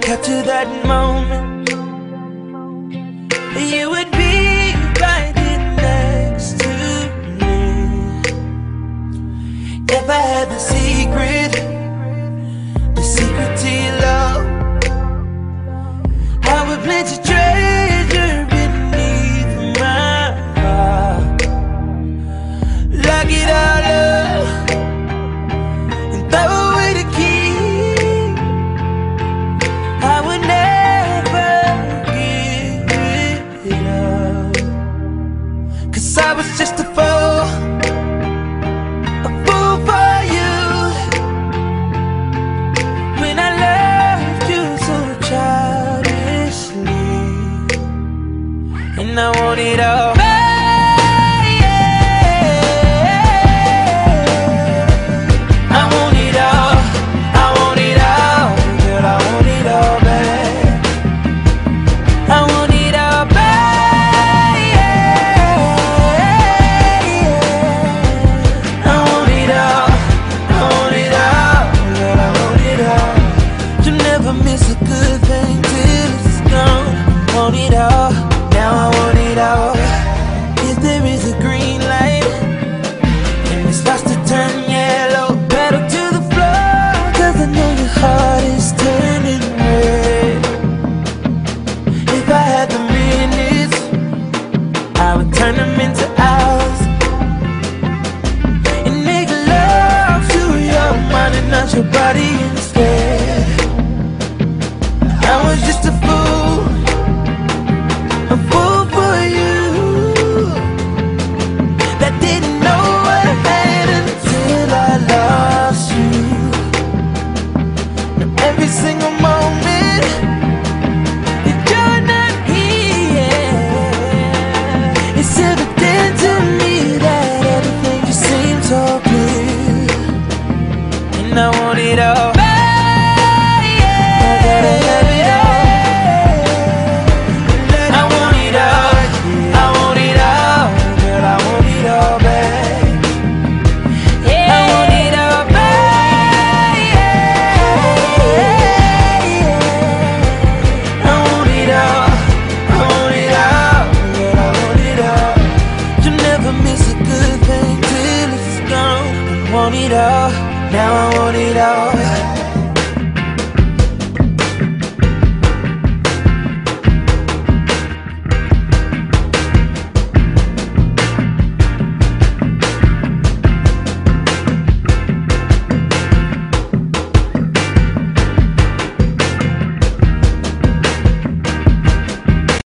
capture that moment. You want it all, now I want it all. If there is a green light? And it starts to turn yellow? Pedal to the floor. Cause I know your heart is turning red. If I had the minutes I would turn them into hours. And make love to your mind and not your body. it all, now I want it all.